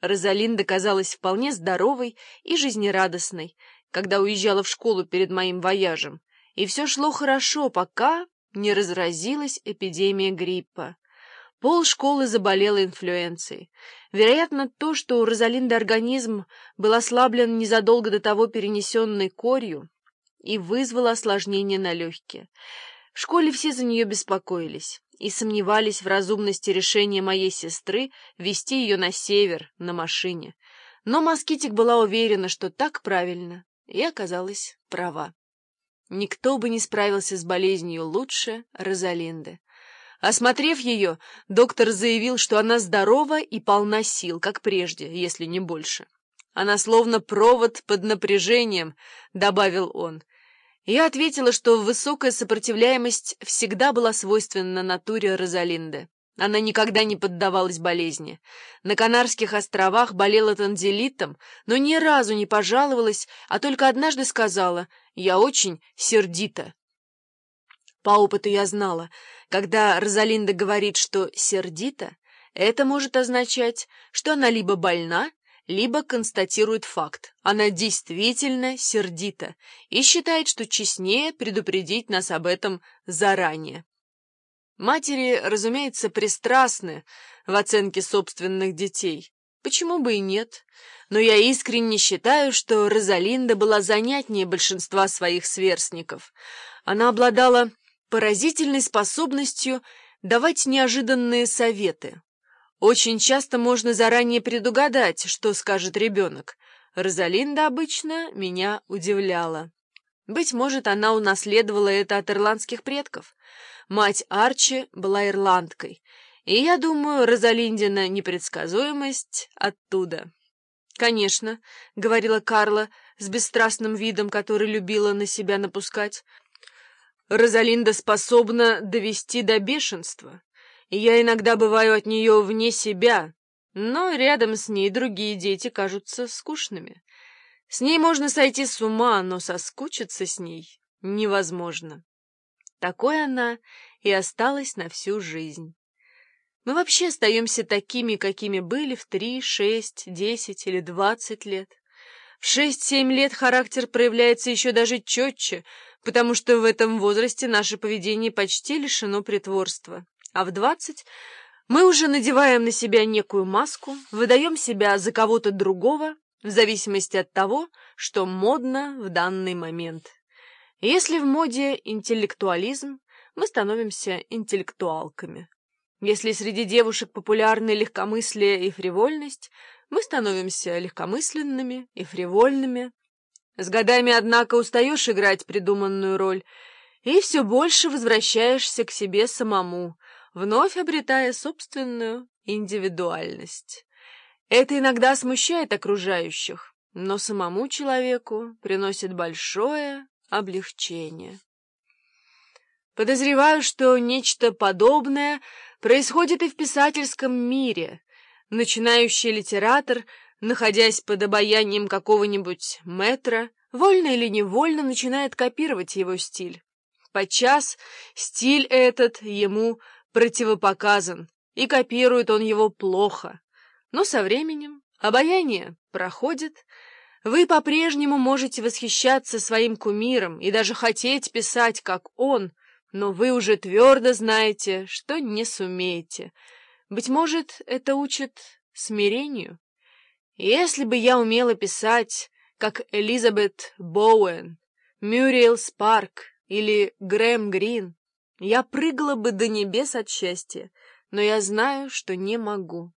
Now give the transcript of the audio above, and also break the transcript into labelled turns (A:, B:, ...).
A: Розалинда казалась вполне здоровой и жизнерадостной, когда уезжала в школу перед моим вояжем, и все шло хорошо, пока не разразилась эпидемия гриппа. Пол школы заболела инфлюенцией. Вероятно, то, что у Розалинды организм был ослаблен незадолго до того перенесенной корью, и вызвало осложнение на легкие. В школе все за нее беспокоились и сомневались в разумности решения моей сестры вести ее на север на машине. Но Москитик была уверена, что так правильно, и оказалась права. Никто бы не справился с болезнью лучше Розалинды. Осмотрев ее, доктор заявил, что она здорова и полна сил, как прежде, если не больше. Она словно провод под напряжением, — добавил он. Я ответила, что высокая сопротивляемость всегда была свойственна натуре Розалинды. Она никогда не поддавалась болезни. На Канарских островах болела танзелитом, но ни разу не пожаловалась, а только однажды сказала «Я очень сердита». По опыту я знала, когда Розалинда говорит, что «сердита», это может означать, что она либо больна, либо констатирует факт. Она действительно сердита и считает, что честнее предупредить нас об этом заранее. Матери, разумеется, пристрастны в оценке собственных детей. Почему бы и нет? Но я искренне считаю, что Розалинда была занятнее большинства своих сверстников. Она обладала поразительной способностью давать неожиданные советы. Очень часто можно заранее предугадать, что скажет ребенок. Розалинда обычно меня удивляла. Быть может, она унаследовала это от ирландских предков. Мать Арчи была ирландкой, и, я думаю, Розалиндина непредсказуемость оттуда. «Конечно», — говорила Карла с бесстрастным видом, который любила на себя напускать, «Розалинда способна довести до бешенства я иногда бываю от нее вне себя, но рядом с ней другие дети кажутся скучными. С ней можно сойти с ума, но соскучиться с ней невозможно. Такой она и осталась на всю жизнь. Мы вообще остаемся такими, какими были в три, шесть, десять или двадцать лет. В шесть-семь лет характер проявляется еще даже четче, потому что в этом возрасте наше поведение почти лишено притворства а в двадцать мы уже надеваем на себя некую маску, выдаем себя за кого-то другого, в зависимости от того, что модно в данный момент. Если в моде интеллектуализм, мы становимся интеллектуалками. Если среди девушек популярны легкомыслие и фривольность, мы становимся легкомысленными и фривольными. С годами, однако, устаешь играть придуманную роль, и все больше возвращаешься к себе самому, вновь обретая собственную индивидуальность. Это иногда смущает окружающих, но самому человеку приносит большое облегчение. Подозреваю, что нечто подобное происходит и в писательском мире. Начинающий литератор, находясь под обаянием какого-нибудь метра, вольно или невольно начинает копировать его стиль. Подчас стиль этот ему противопоказан, и копирует он его плохо. Но со временем обаяние проходит, вы по-прежнему можете восхищаться своим кумиром и даже хотеть писать, как он, но вы уже твердо знаете, что не сумеете. Быть может, это учит смирению? Если бы я умела писать, как Элизабет Боуэн, Мюриэл Спарк или Грэм Грин, я прыгала бы до небес от счастья, но я знаю, что не могу.